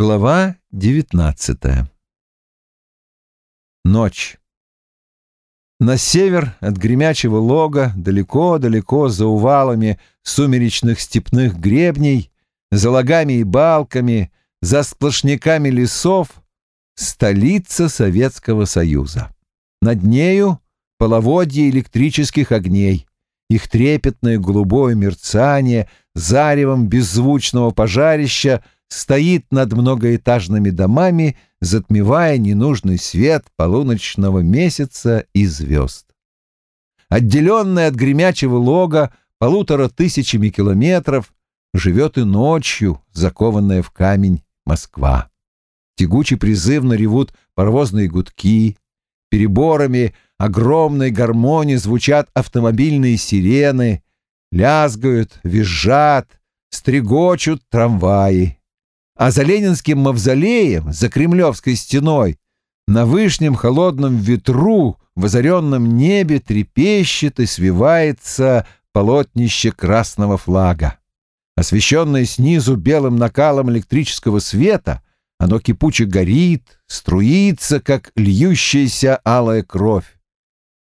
Глава девятнадцатая Ночь. На север от гремячего лога, далеко-далеко за увалами сумеречных степных гребней, за лагами и балками, за сплошняками лесов, столица Советского Союза. Над нею половодье электрических огней, их трепетное голубое мерцание, заревом беззвучного пожарища стоит над многоэтажными домами, затмевая ненужный свет полуночного месяца и звезд. Отделенная от гремячего лога полутора тысячами километров, живет и ночью, закованная в камень Москва. Тягуче призывно ревут паровозные гудки, переборами огромной гармонии звучат автомобильные сирены, лязгают, визжат, стрекочут трамваи. А за Ленинским мавзолеем, за Кремлевской стеной, на вышнем холодном ветру в озаренном небе трепещет и свивается полотнище красного флага. Освещенное снизу белым накалом электрического света, оно кипуче горит, струится, как льющаяся алая кровь.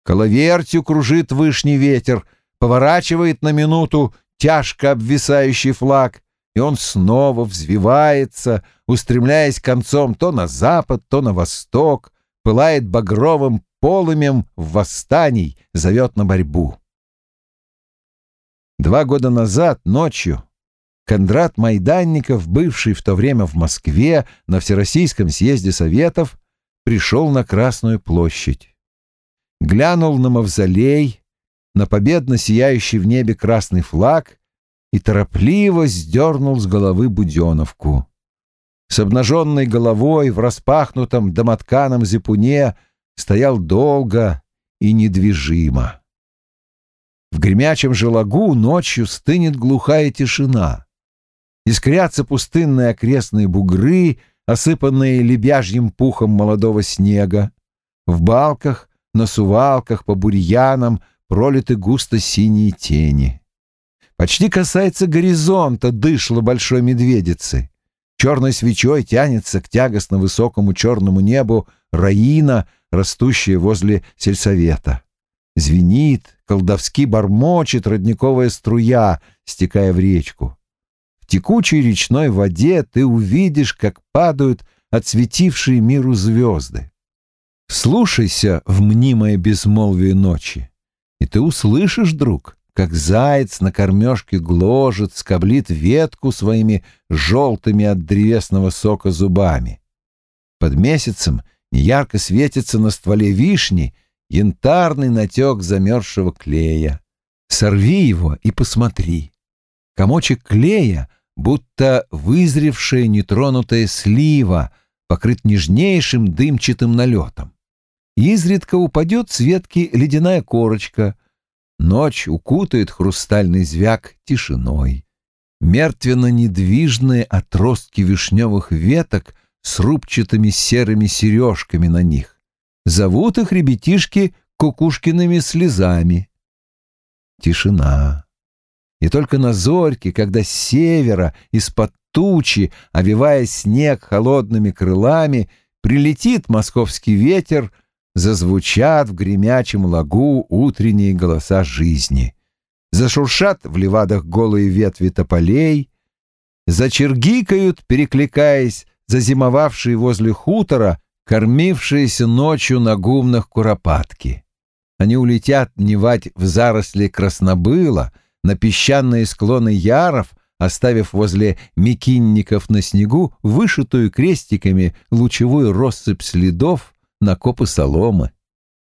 Коловертью кружит вышний ветер, поворачивает на минуту тяжко обвисающий флаг, и он снова взвивается, устремляясь концом то на запад, то на восток, пылает багровым полымем в восстаний, зовет на борьбу. Два года назад, ночью, Кондрат Майданников, бывший в то время в Москве на Всероссийском съезде Советов, пришел на Красную площадь глянул на мавзолей, на победно сияющий в небе красный флаг и торопливо сдернул с головы буденовку. С обнаженной головой в распахнутом домотканом зипуне стоял долго и недвижимо. В гремячем же лагу ночью стынет глухая тишина. Искрятся пустынные окрестные бугры, осыпанные лебяжьим пухом молодого снега. В балках на сувалках, по бурьянам пролиты густо синие тени. Почти касается горизонта дышло большой медведицы. Черной свечой тянется к тягостно высокому черному небу раина, растущая возле сельсовета. Звенит, колдовски бормочет родниковая струя, стекая в речку. В текучей речной воде ты увидишь, как падают отсветившие миру звезды. Слушайся в мнимое безмолвие ночи, и ты услышишь, друг, как заяц на кормежке гложет, скоблит ветку своими желтыми от древесного сока зубами. Под месяцем неярко светится на стволе вишни янтарный натек замерзшего клея. Сорви его и посмотри. Комочек клея, будто вызревшая нетронутая слива, покрыт нежнейшим дымчатым налетом. Изредка упадет с ветки ледяная корочка. Ночь укутает хрустальный звяк тишиной. Мертвенно-недвижные отростки вишневых веток с рубчатыми серыми сережками на них. Зовут их ребятишки кукушкиными слезами. Тишина. И только на зорьке, когда с севера, из-под тучи, овивая снег холодными крылами, прилетит московский ветер, зазвучат в гремячем лагу утренние голоса жизни, зашуршат в левадах голые ветви тополей, зачергикают, перекликаясь, зазимовавшие возле хутора, кормившиеся ночью на гумнах куропатки. Они улетят дневать в заросли краснобыла, на песчаные склоны яров, оставив возле мекинников на снегу вышитую крестиками лучевую россыпь следов, на копы соломы.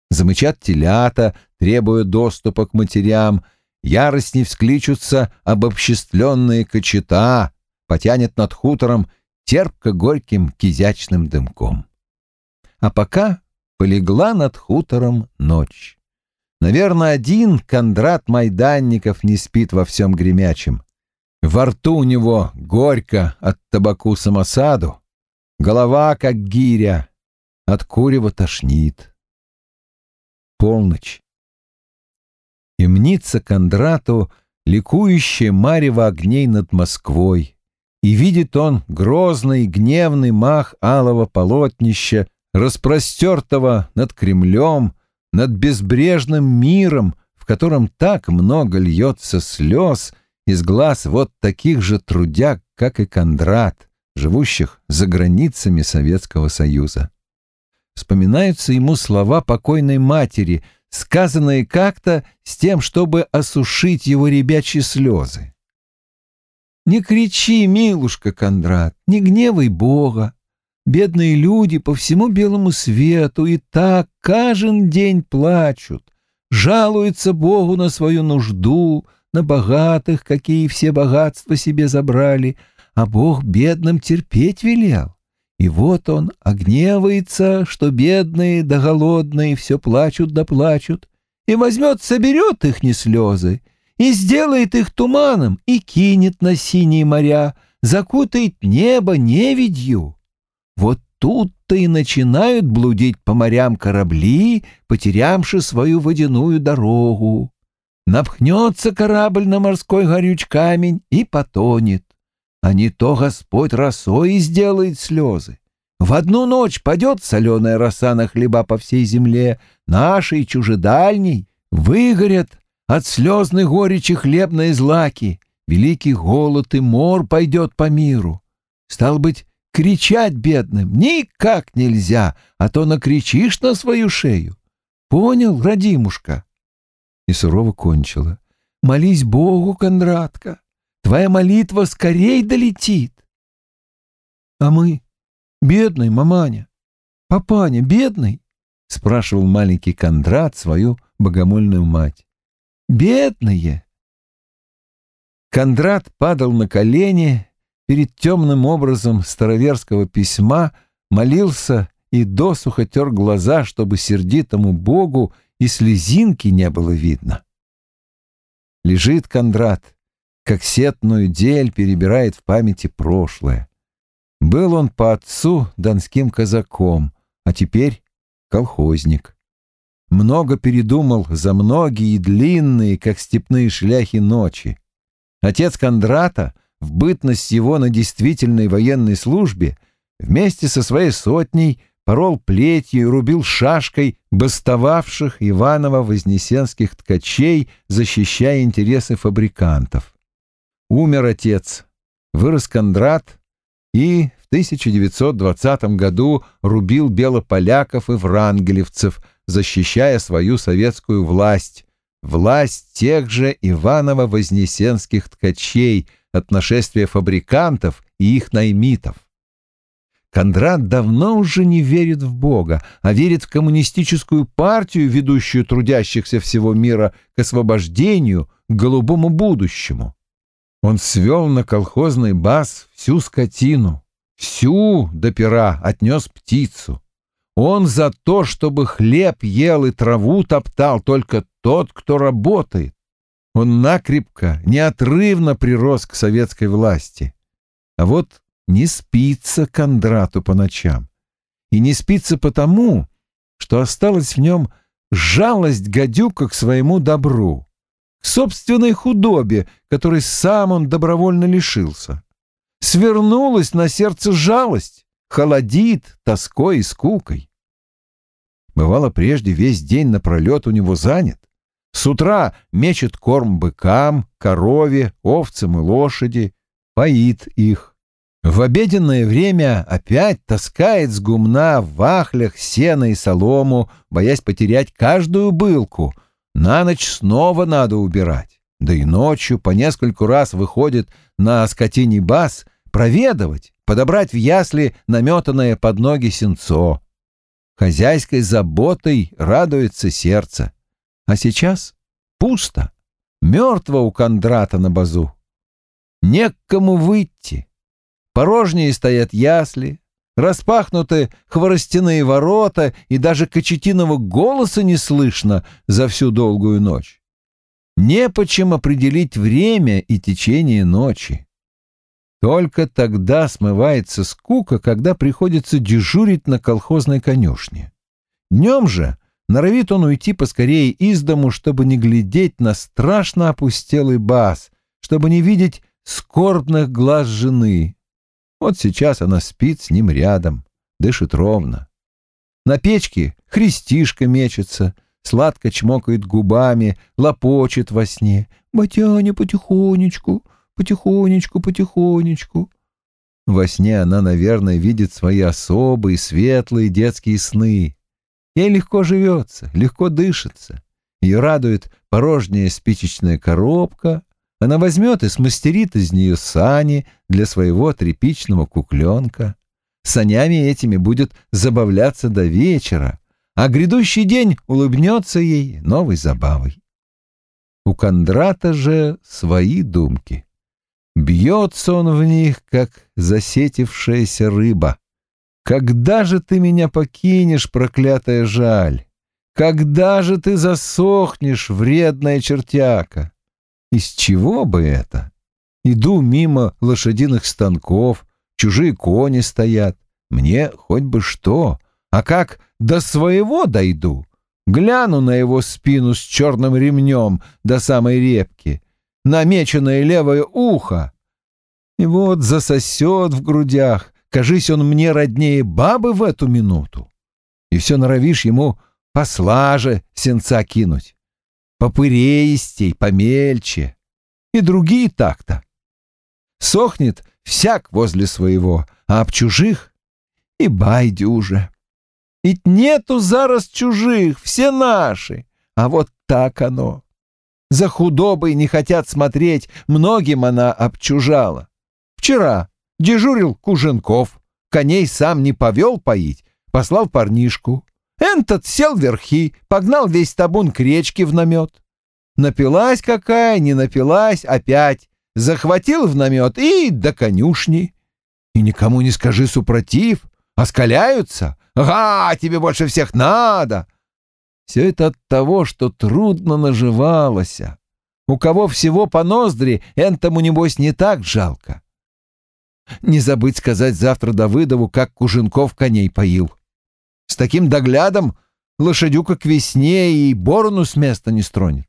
Замычат телята, требуя доступа к матерям, яростней вскличутся обобществленные кочета, потянет над хутором терпко-горьким кизячным дымком. А пока полегла над хутором ночь. Наверное, один Кондрат Майданников не спит во всем гремячем. Во рту у него горько от табаку самосаду, голова, как гиря, от курева тошнит. Полночь. И мнится Кондрату ликующее марево огней над Москвой, и видит он грозный гневный мах алого полотнища, распростертого над Кремлем, над безбрежным миром, в котором так много льется слез из глаз вот таких же трудяг, как и Кондрат, живущих за границами Советского Союза. Вспоминаются ему слова покойной матери, сказанные как-то с тем, чтобы осушить его ребячьи слезы. «Не кричи, милушка Кондрат, не гневай Бога. Бедные люди по всему белому свету и так каждый день плачут, жалуются Богу на свою нужду, на богатых, какие все богатства себе забрали, а Бог бедным терпеть велел. И вот он огневается, что бедные да голодные все плачут да плачут, и возьмет, соберет их не слезы, и сделает их туманом, и кинет на синие моря, закутает небо невидью. Вот тут-то и начинают блудить по морям корабли, потерявши свою водяную дорогу. Напхнется корабль на морской горюч камень и потонет. А не то Господь росой сделает слезы. В одну ночь падет соленая роса на хлеба по всей земле, нашей чужедальней, выгорят от слезной горечи хлебные злаки, великий голод и мор пойдет по миру. Стал быть, кричать бедным никак нельзя, а то накричишь на свою шею. Понял, родимушка? И сурово кончила. Молись Богу, Кондратка, твоя молитва скорей долетит. А мы, бедный маманя, папаня, бедный, спрашивал маленький Кондрат свою богомольную мать. Бедные. Кондрат падал на колени перед темным образом староверского письма, молился и досуха тер глаза, чтобы сердитому Богу и слезинки не было видно. Лежит Кондрат, как сетную дель перебирает в памяти прошлое. Был он по отцу донским казаком, а теперь колхозник. Много передумал за многие и длинные, как степные шляхи, ночи. Отец Кондрата, в бытность его на действительной военной службе, вместе со своей сотней порол плетью и рубил шашкой бастовавших Иваново-Вознесенских ткачей, защищая интересы фабрикантов. Умер отец, вырос Кондрат и в 1920 году рубил белополяков и врангелевцев, защищая свою советскую власть, власть тех же Иваново-Вознесенских ткачей от нашествия фабрикантов и их наймитов. Кондрат давно уже не верит в Бога, а верит в коммунистическую партию, ведущую трудящихся всего мира к освобождению, к голубому будущему. Он свел на колхозный бас всю скотину, всю до пера отнес птицу. Он за то, чтобы хлеб ел и траву топтал только тот, кто работает. Он накрепко, неотрывно прирос к советской власти. А вот не спится Кондрату по ночам. И не спится потому, что осталась в нем жалость гадюка к своему добру, к собственной худобе, которой сам он добровольно лишился. Свернулась на сердце жалость, холодит тоской и скукой. Бывало, прежде весь день напролет у него занят. С утра мечет корм быкам, корове, овцам и лошади, поит их. В обеденное время опять таскает с гумна в вахлях сено и солому, боясь потерять каждую былку. На ночь снова надо убирать. Да и ночью по нескольку раз выходит на скотиний бас проведывать, подобрать в ясли наметанное под ноги сенцо. Хозяйской заботой радуется сердце. А сейчас пусто, мертво у Кондрата на базу. Некому выйти Порожнее стоят ясли, распахнуты хворостяные ворота, и даже кочетиного голоса не слышно за всю долгую ночь. Не почем определить время и течение ночи. Только тогда смывается скука, когда приходится дежурить на колхозной конюшне. Днем же норовит он уйти поскорее из дому, чтобы не глядеть на страшно опустелый бас, чтобы не видеть скорбных глаз жены. Вот сейчас она спит с ним рядом, дышит ровно. На печке христишка мечется, сладко чмокает губами, лопочет во сне. «Батяня, потихонечку, потихонечку, потихонечку». Во сне она, наверное, видит свои особые, светлые детские сны. Ей легко живется, легко дышится. Ее радует порожняя спичечная коробка. Она возьмет и смастерит из нее сани для своего тряпичного кукленка. Санями этими будет забавляться до вечера, а грядущий день улыбнется ей новой забавой. У Кондрата же свои думки. Бьется он в них, как засетившаяся рыба. Когда же ты меня покинешь, проклятая жаль? Когда же ты засохнешь, вредная чертяка? Из чего бы это? Иду мимо лошадиных станков, чужие кони стоят. Мне хоть бы что. А как до своего дойду? Гляну на его спину с черным ремнем до самой репки, намеченное левое ухо. И вот засосет в грудях, кажись, он мне роднее бабы в эту минуту. И все норовишь ему послаже сенца кинуть, попыреистей, помельче. И другие так-то. Сохнет всяк возле своего, а об чужих и байдюже. Ведь нету зараз чужих, все наши, а вот так оно. За худобой не хотят смотреть, многим она обчужала. Вчера дежурил Куженков, коней сам не повел поить, послал парнишку. Энтот сел верхи, погнал весь табун к речке в намет. Напилась какая, не напилась, опять. Захватил в намет и до конюшни. И никому не скажи супротив, оскаляются. Ага, тебе больше всех надо. Все это от того, что трудно наживалось. У кого всего по ноздри, энтому, небось, не так жалко. Не забыть сказать завтра Давыдову, как Куженков коней поил. С таким доглядом лошадюка к весне и борону с места не стронет.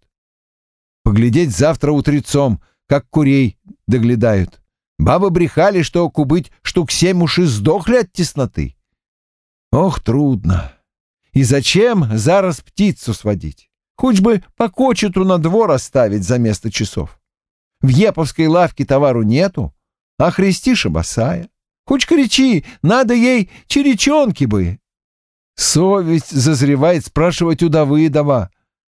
Поглядеть завтра утрецом, как курей доглядают. Бабы брехали, что кубыть штук семь уж и сдохли от тесноты. Ох, трудно. И зачем зараз птицу сводить? Хоть бы по кочету на двор оставить за место часов. В Еповской лавке товару нету, а Христиша босая. Хоть кричи, надо ей черечонки бы. Совесть зазревает спрашивать у Давыдова.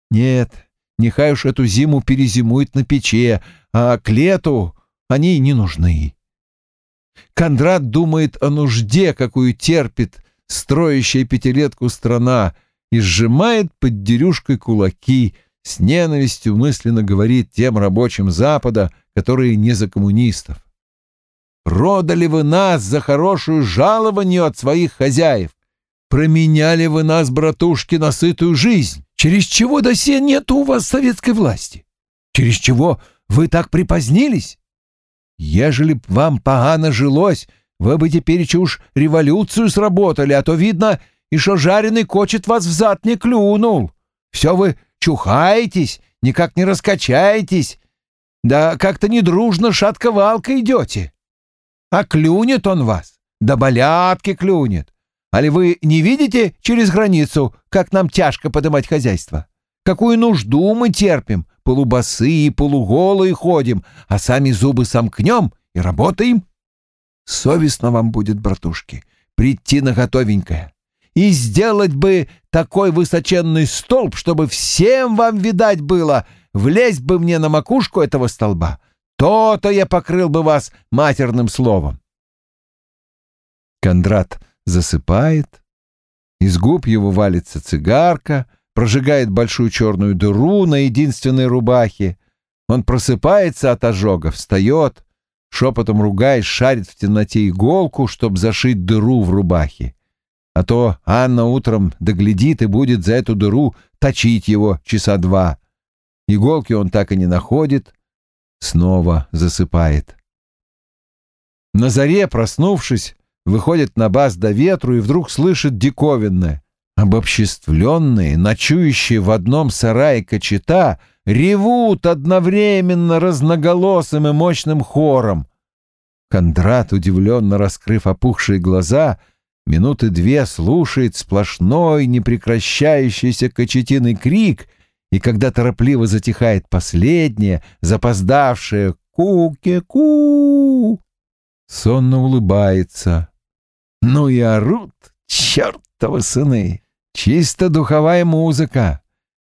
Нет, нехай уж эту зиму перезимует на пече, а к лету они не нужны. Кондрат думает о нужде, какую терпит строящая пятилетку страна, и сжимает под дерюшкой кулаки, с ненавистью мысленно говорит тем рабочим Запада, которые не за коммунистов. Продали вы нас за хорошую жалованию от своих хозяев. Променяли вы нас, братушки, на сытую жизнь. Через чего до сих нет у вас советской власти? Через чего вы так припозднились? Ежели б вам погано жилось, вы бы теперь уж революцию сработали, а то, видно, и что жареный кочет вас взад не клюнул. Все вы чухаетесь, никак не раскачаетесь, да как-то недружно шатковалка идете. А клюнет он вас, да болятки клюнет. Али вы не видите через границу, как нам тяжко подымать хозяйство? Какую нужду мы терпим, полубосые полуголые ходим, а сами зубы сомкнем и работаем? Совестно вам будет, братушки, прийти на готовенькое. И сделать бы такой высоченный столб, чтобы всем вам видать было, влезть бы мне на макушку этого столба — то-то я покрыл бы вас матерным словом. Кондрат засыпает, из губ его валится цигарка, прожигает большую черную дыру на единственной рубахе. Он просыпается от ожога, встает, шепотом ругаясь, шарит в темноте иголку, чтобы зашить дыру в рубахе. А то Анна утром доглядит и будет за эту дыру точить его часа два. Иголки он так и не находит, снова засыпает. На заре, проснувшись, выходит на бас до ветру и вдруг слышит диковинное. Обобществленные, ночующие в одном сарае кочета ревут одновременно разноголосым и мощным хором. Кондрат, удивленно раскрыв опухшие глаза, минуты две слушает сплошной, непрекращающийся кочетиный крик, и когда торопливо затихает последнее, запоздавшее «ку-ке-ку», сонно улыбается. Ну и орут, чертовы сыны! Чисто духовая музыка.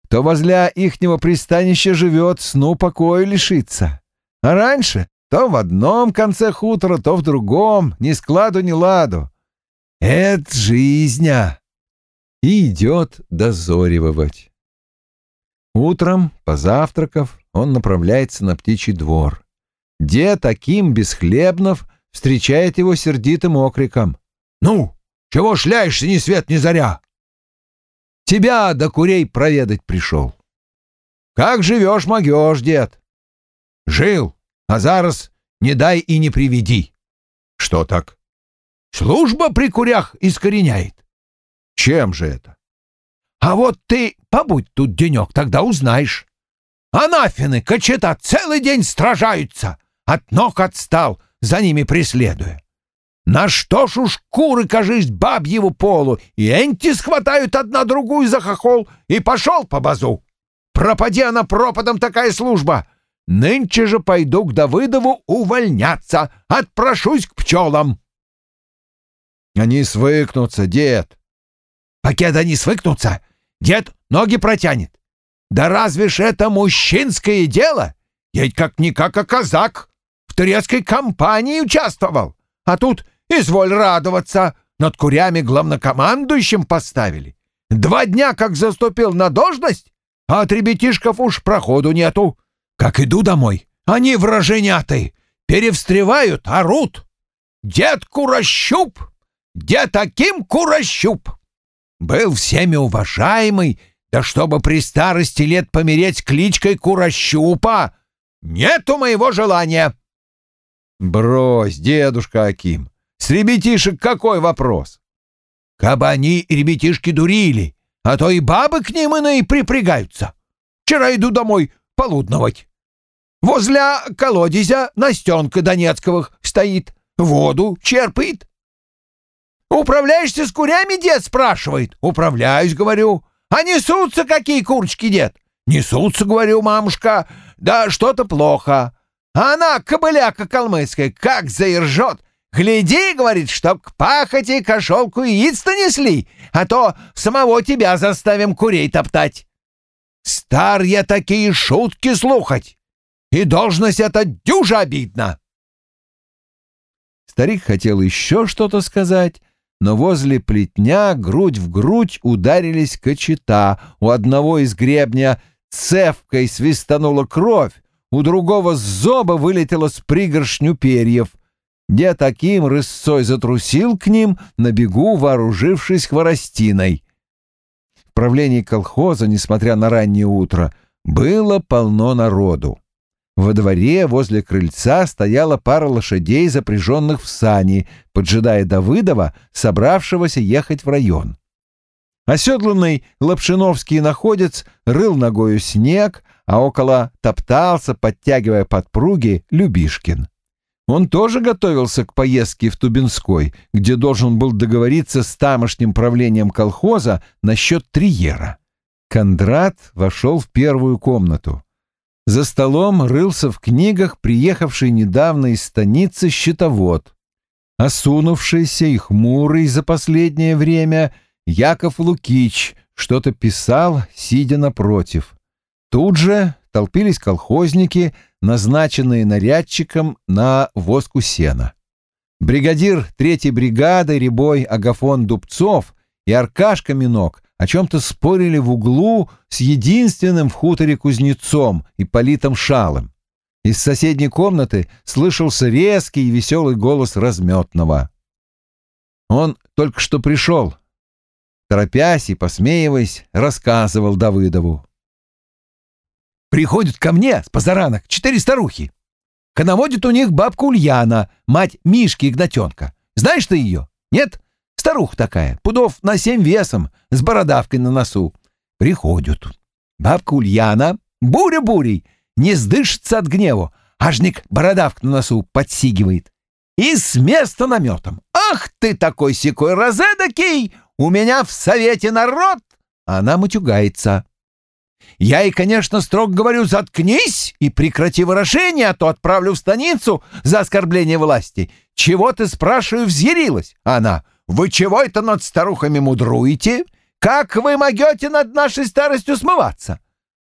Кто возле ихнего пристанища живет, сну покою лишится. А раньше то в одном конце хутора, то в другом, ни складу, ни ладу. Это жизнь, а! И идет дозоривать. Утром, позавтракав, он направляется на птичий двор. Дед Аким Бесхлебнов встречает его сердитым окриком. «Ну, чего шляешься ни свет ни заря?» Тебя до курей проведать пришел. Как живешь, могешь, дед? Жил, а зараз не дай и не приведи. Что так? Служба при курях искореняет. Чем же это? А вот ты побудь тут денек, тогда узнаешь. Анафины, кочета целый день стражаются, от ног отстал, за ними преследуя. На что ж уж куры, кажись, бабьего полу, и энти схватают одна другую за хохол, и пошел по базу. Пропади она пропадом такая служба. Нынче же пойду к Давыдову увольняться, отпрошусь к пчелам. Они свыкнутся, дед. Пакет они свыкнутся, дед ноги протянет. Да разве ж это мужчинское дело? Я ведь как-никак, а казак в турецкой компании участвовал. А тут Изволь радоваться, над курями главнокомандующим поставили. Два дня как заступил на должность, а от ребятишков уж проходу нету. Как иду домой, они враженяты, перевстревают, орут. Дед Курощуп, дед Аким Курощуп. Был всеми уважаемый, да чтобы при старости лет помереть кличкой Курощупа, нету моего желания. Брось, дедушка Аким, с ребятишек какой вопрос? Кабы они ребятишки дурили, а то и бабы к ним иные припрягаются. Вчера иду домой полудновать. Возле колодезя Настенка Донецковых стоит, воду черпает. «Управляешься с курями, дед?» — спрашивает. «Управляюсь», — говорю. «А несутся какие курочки, дед?» «Несутся», — говорю, мамушка. «Да что-то плохо». А она, кобыляка калмыцкая, как заержет, Гляди, говорит, чтоб к пахоте кошелку яиц-то несли, а то самого тебя заставим курей топтать. Стар я такие шутки слухать, и должность эта дюжа обидна. Старик хотел еще что-то сказать, но возле плетня грудь в грудь ударились кочета. У одного из гребня цевкой свистанула кровь, у другого с зоба вылетело с пригоршню перьев — Дед таким рысцой затрусил к ним, на бегу вооружившись хворостиной. В правлении колхоза, несмотря на раннее утро, было полно народу. Во дворе возле крыльца стояла пара лошадей, запряженных в сани, поджидая Давыдова, собравшегося ехать в район. Оседланный Лапшиновский находец рыл ногою снег, а около топтался, подтягивая подпруги, Любишкин. Он тоже готовился к поездке в Тубинской, где должен был договориться с тамошним правлением колхоза насчет триера. Кондрат вошел в первую комнату. За столом рылся в книгах приехавший недавно из станицы счетовод. Осунувшийся и хмурый за последнее время Яков Лукич что-то писал, сидя напротив. Тут же толпились колхозники, назначенные нарядчиком на воску сена. Бригадир третьей бригады Рябой Агафон Дубцов и Аркашка Минок о чем-то спорили в углу с единственным в хуторе кузнецом и политом Шалом. Из соседней комнаты слышался резкий и веселый голос разметного. Он только что пришел. Торопясь и посмеиваясь, рассказывал Давыдову. Приходят ко мне с позаранок четыре старухи. Коноводит у них бабка Ульяна, мать Мишки Игнатенка. Знаешь ты ее? Нет? Старуха такая, пудов на семь весом, с бородавкой на носу. Приходят. Бабка Ульяна буря бурей, не сдышится от гневу, ажник бородавк на носу подсигивает. И с места наметом. Ах ты такой секой разэдакий! У меня в совете народ! Она матюгается. Я ей, конечно, строго говорю, заткнись и прекрати выражение, а то отправлю в станицу за оскорбление власти. Чего ты, спрашиваю, взъярилась? Она, вы чего это над старухами мудруете? Как вы могете над нашей старостью смываться?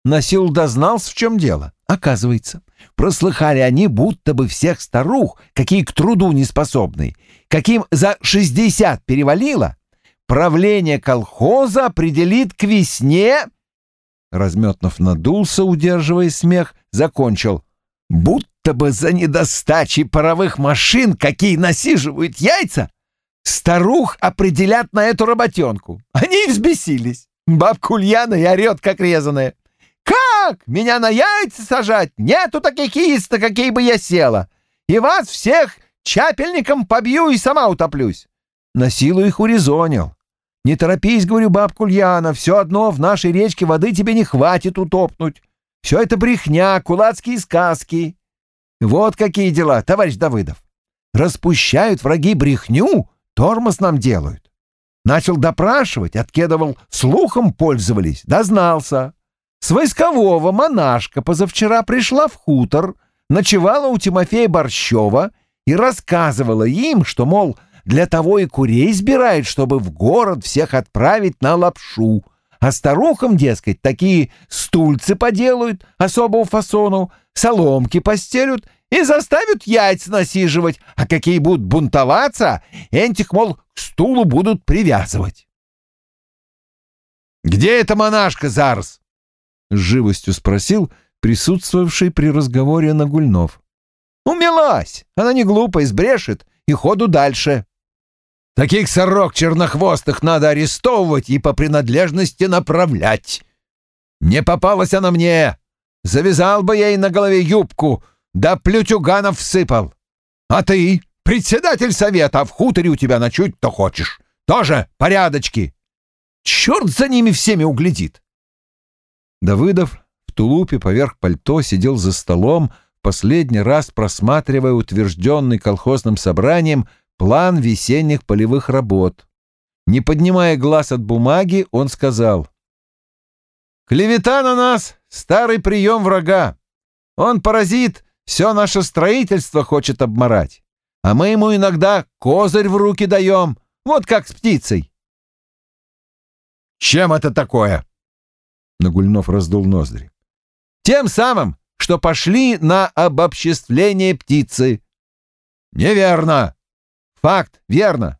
Насил дознался, в чем дело. Оказывается, прослыхали они, будто бы всех старух, какие к труду не способны, каким за шестьдесят перевалило, правление колхоза определит к весне Разметнов надулся, удерживая смех, закончил. «Будто бы за недостачей паровых машин, какие насиживают яйца, старух определят на эту работенку. Они взбесились. Бабка Ульяна и орет, как резаная. «Как? Меня на яйца сажать? Нету таких яиц, на какие бы я села. И вас всех чапельником побью и сама утоплюсь». На силу их урезонил. Не торопись, говорю, бабка Ульяна, все одно в нашей речке воды тебе не хватит утопнуть. Все это брехня, кулацкие сказки. Вот какие дела, товарищ Давыдов. Распущают враги брехню, тормоз нам делают. Начал допрашивать, откедывал, слухом пользовались, дознался. С войскового монашка позавчера пришла в хутор, ночевала у Тимофея Борщева и рассказывала им, что, мол, для того и курей сбирает, чтобы в город всех отправить на лапшу. А старухам, дескать, такие стульцы поделают особого фасону, соломки постелют и заставят яйца насиживать, а какие будут бунтоваться, этих, мол, к стулу будут привязывать. «Где эта монашка, Зарс?» — с живостью спросил присутствовавший при разговоре Нагульнов. «Умелась! Она не глупая, сбрешет и ходу дальше». Таких сорок чернохвостых надо арестовывать и по принадлежности направлять. Не попалась она мне. Завязал бы ей на голове юбку, да плютюганов всыпал. А ты, председатель совета, а в хуторе у тебя ночуть то хочешь. Тоже порядочки. Черт за ними всеми углядит. Давыдов в тулупе поверх пальто сидел за столом, последний раз просматривая утвержденный колхозным собранием план весенних полевых работ. Не поднимая глаз от бумаги, он сказал. «Клевета на нас — старый прием врага. Он паразит, все наше строительство хочет обморать. А мы ему иногда козырь в руки даем, вот как с птицей». «Чем это такое?» Нагульнов раздул ноздри. «Тем самым, что пошли на обобществление птицы». «Неверно!» Факт, верно.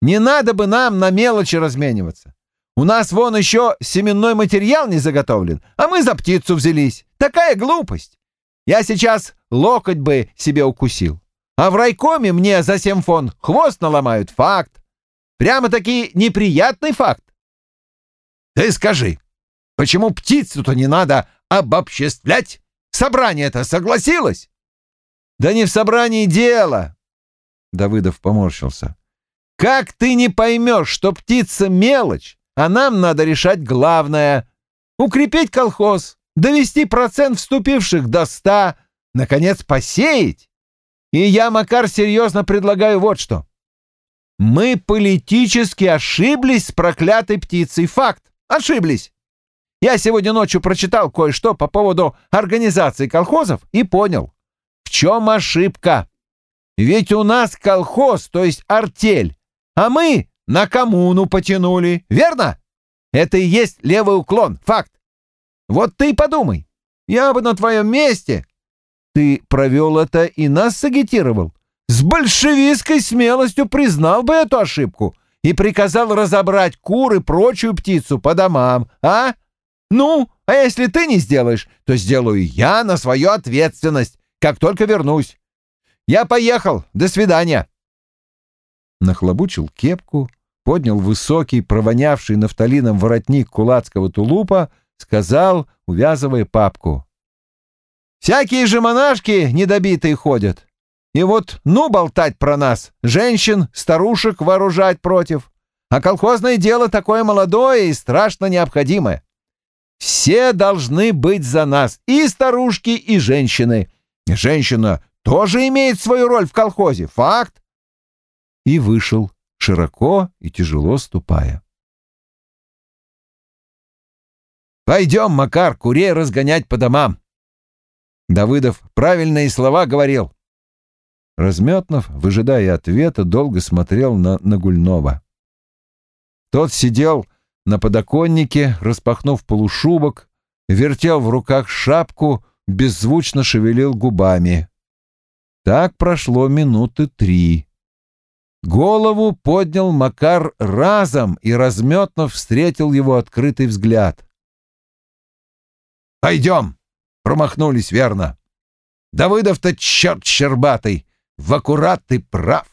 Не надо бы нам на мелочи размениваться. У нас вон еще семенной материал не заготовлен, а мы за птицу взялись. Такая глупость. Я сейчас локоть бы себе укусил. А в райкоме мне за семфон хвост наломают. Факт. Прямо-таки неприятный факт. Ты скажи, почему птицу-то не надо обобществлять? Собрание-то согласилось? Да не в собрании дело, Давыдов поморщился. «Как ты не поймешь, что птица мелочь, а нам надо решать главное — укрепить колхоз, довести процент вступивших до ста, наконец посеять? И я, Макар, серьезно предлагаю вот что. Мы политически ошиблись с проклятой птицей. Факт. Ошиблись. Я сегодня ночью прочитал кое-что по поводу организации колхозов и понял, в чем ошибка. Ведь у нас колхоз, то есть артель, а мы на коммуну потянули, верно? Это и есть левый уклон, факт. Вот ты и подумай, я бы на твоем месте... Ты провел это и нас сагитировал. С большевистской смелостью признал бы эту ошибку и приказал разобрать кур и прочую птицу по домам, а? Ну, а если ты не сделаешь, то сделаю я на свою ответственность, как только вернусь. Я поехал. До свидания. Нахлобучил кепку, поднял высокий, провонявший нафталином воротник кулацкого тулупа, сказал, увязывая папку. «Всякие же монашки недобитые ходят. И вот ну болтать про нас, женщин, старушек вооружать против. А колхозное дело такое молодое и страшно необходимое. Все должны быть за нас, и старушки, и женщины. Женщина тоже имеет свою роль в колхозе, факт. И вышел, широко и тяжело ступая. «Пойдем, Макар, курей разгонять по домам!» Давыдов правильные слова говорил. Разметнов, выжидая ответа, долго смотрел на Нагульнова. Тот сидел на подоконнике, распахнув полушубок, вертел в руках шапку, беззвучно шевелил губами. Так прошло минуты три. Голову поднял Макар разом, и Разметнов встретил его открытый взгляд. «Пойдем!» — промахнулись верно. «Давыдов-то черт щербатый! В аккурат ты прав!»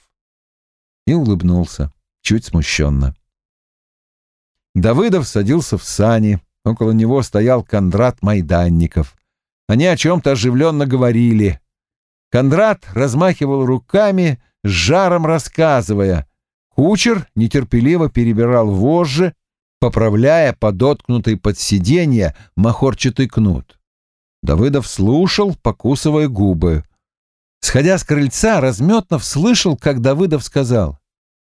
И улыбнулся, чуть смущенно. Давыдов садился в сани. Около него стоял Кондрат Майданников. Они о чем-то оживленно говорили. Кондрат размахивал руками, с жаром рассказывая. Кучер нетерпеливо перебирал вожжи, поправляя подоткнутый под сиденье махорчатый кнут. Давыдов слушал, покусывая губы. Сходя с крыльца, Разметнов слышал, как Давыдов сказал.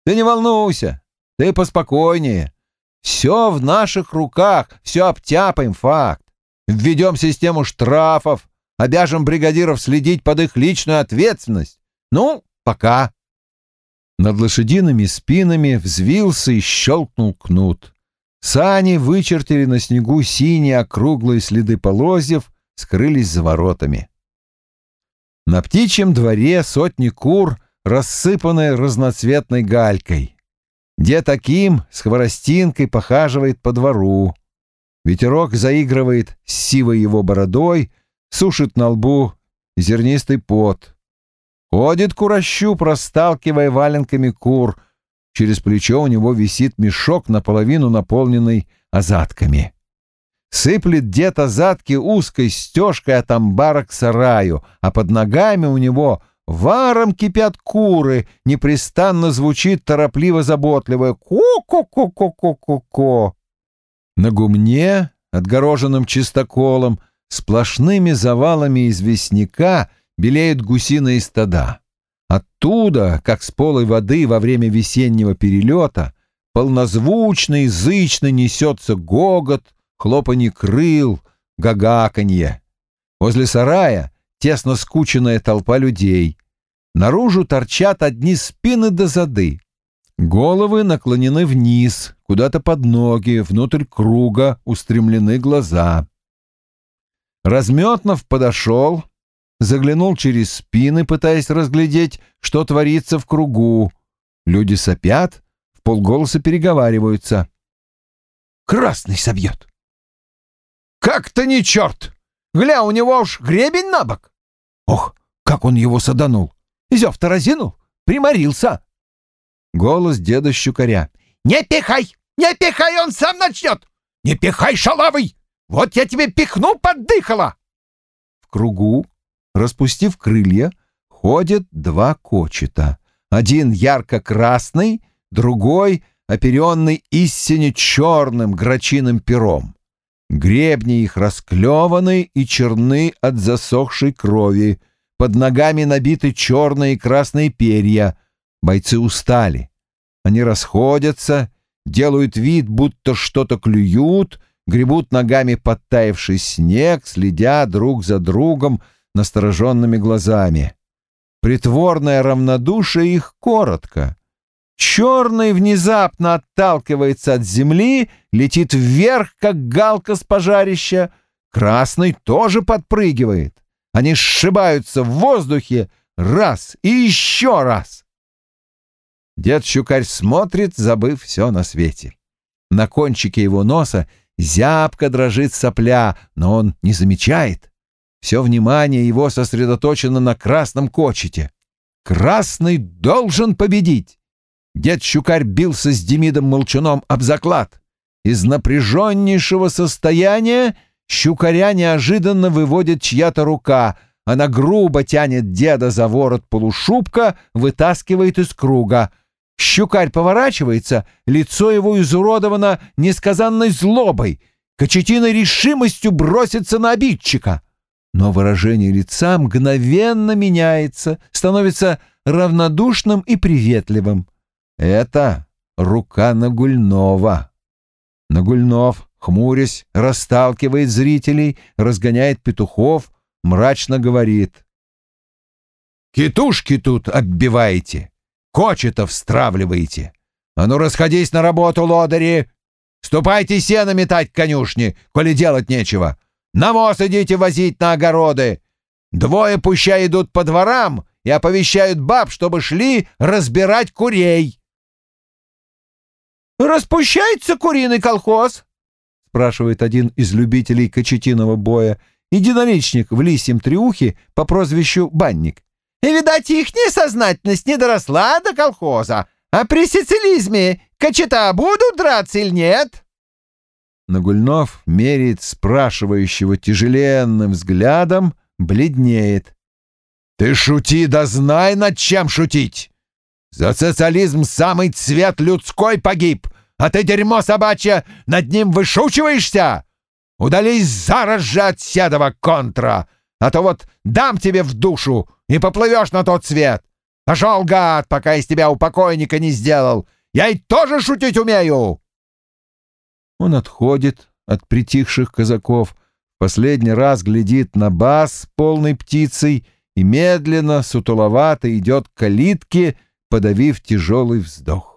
«Ты не волнуйся, ты поспокойнее. Все в наших руках, все обтяпаем, факт. Введем систему штрафов, обяжем бригадиров следить под их личную ответственность. Ну, пока. Над лошадиными спинами взвился и щелкнул кнут. Сани вычертили на снегу синие округлые следы полозьев, скрылись за воротами. На птичьем дворе сотни кур, рассыпанные разноцветной галькой. Дед Аким с хворостинкой похаживает по двору. Ветерок заигрывает с сивой его бородой, сушит на лбу зернистый пот. Ходит курощу, просталкивая валенками кур. Через плечо у него висит мешок, наполовину наполненный озатками. Сыплет дед озатки узкой стежкой от амбара к сараю, а под ногами у него — Варом кипят куры, непрестанно звучит торопливо-заботливое «ко-ко-ко-ко-ко-ко». На гумне, отгороженном чистоколом, сплошными завалами известняка белеют гусиные стада. Оттуда, как с полой воды во время весеннего перелета, полнозвучно и зычно несется гогот, хлопанье крыл, гагаканье. Возле сарая тесно скученная толпа людей. Наружу торчат одни спины до зады. Головы наклонены вниз, куда-то под ноги, внутрь круга устремлены глаза. Разметнов подошел, заглянул через спины, пытаясь разглядеть, что творится в кругу. Люди сопят, в полголоса переговариваются. «Красный собьет!» «Как-то не черт! Гля, у него уж гребень на бок!» Ох, как он его саданул! Зев-то разинул, приморился. Голос деда Щукаря. «Не пихай! Не пихай, он сам начнет! Не пихай, шалавый! Вот я тебе пихну, поддыхала!» В кругу, распустив крылья, ходят два кочета. Один ярко-красный, другой оперенный истине черным грачиным пером. Гребни их расклеваны и черны от засохшей крови. Под ногами набиты черные и красные перья. Бойцы устали. Они расходятся, делают вид, будто что-то клюют, гребут ногами подтаявший снег, следя друг за другом настороженными глазами. Притворное равнодушие их коротко. Черный внезапно отталкивается от земли, летит вверх, как галка с пожарища. Красный тоже подпрыгивает. Они сшибаются в воздухе раз и еще раз. Дед Щукарь смотрит, забыв все на свете. На кончике его носа зябко дрожит сопля, но он не замечает. Все внимание его сосредоточено на красном кочете. Красный должен победить. Дед Щукарь бился с Демидом Молчуном об заклад. Из напряженнейшего состояния Щукаря неожиданно выводит чья-то рука. Она грубо тянет деда за ворот полушубка, вытаскивает из круга. Щукарь поворачивается, лицо его изуродовано несказанной злобой. Кочетина решимостью бросится на обидчика. Но выражение лица мгновенно меняется, становится равнодушным и приветливым. Это рука Нагульнова. Нагульнов, хмурясь, расталкивает зрителей, разгоняет петухов, мрачно говорит. «Китушки тут оббиваете, кочетов стравливаете. А ну, расходись на работу, лодыри! Ступайте сено метать к конюшне, коли делать нечего. Навоз идите возить на огороды. Двое пуща идут по дворам и оповещают баб, чтобы шли разбирать курей. «Распущается куриный колхоз?» — спрашивает один из любителей кочетиного боя, единоличник в лисьем триухе по прозвищу Банник. «И, видать, их несознательность не доросла до колхоза, а при сицилизме кочета будут драться или нет?» Нагульнов меряет спрашивающего тяжеленным взглядом, бледнеет. «Ты шути, да знай, над чем шутить! За социализм самый цвет людской погиб, а ты, дерьмо собачье, над ним вышучиваешься? Удались зараз же от седова контра, а то вот дам тебе в душу и поплывешь на тот свет. Пошел, гад, пока из тебя у покойника не сделал. Я и тоже шутить умею!» Он отходит от притихших казаков, последний раз глядит на бас полной птицей и медленно, сутуловато идет к калитке, подавив тяжелый вздох.